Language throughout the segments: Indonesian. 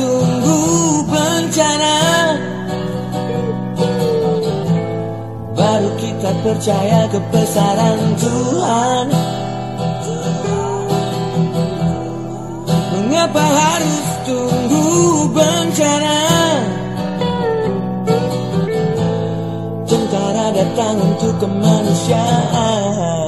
tunggu bencana. Baru kita percaya kebesaran Tuhan. Mengapa harus tunggu bencana? Tentara datang untuk kemanusiaan.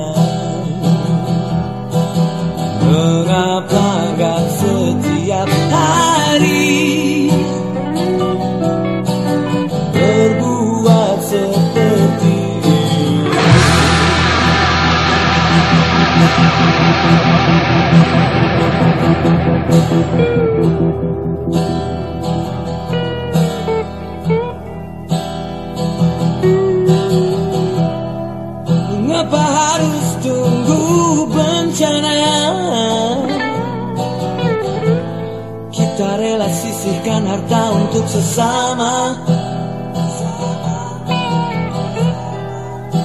Mengapa harus tunggu bencana? Kita rela sisihkan harta untuk sesama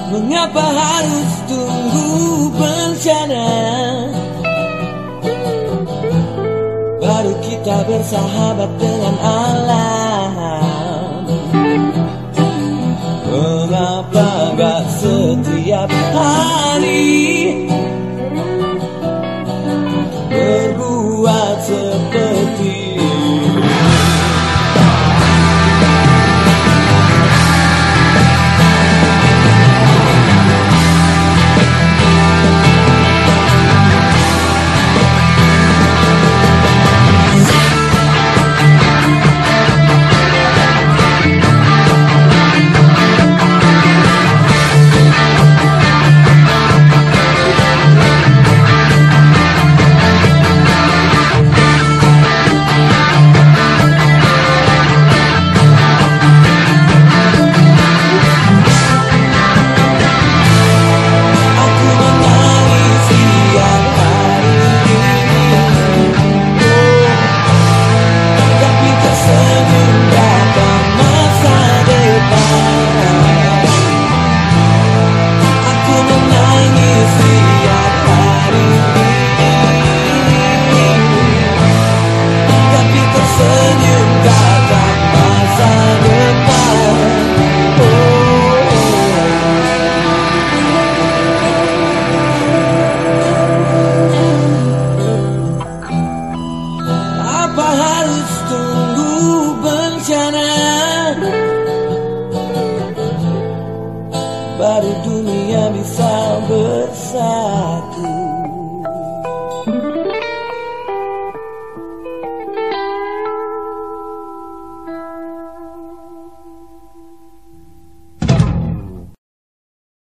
Mengapa harus tunggu bencana? Baru kita bersahabat dengan alam. Mengapa gak setiap hari? Berbuat seperti bersatu